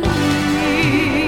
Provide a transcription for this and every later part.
me.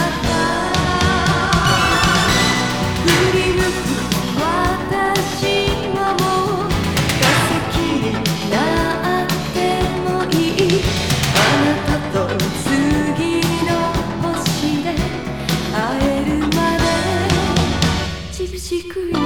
星で会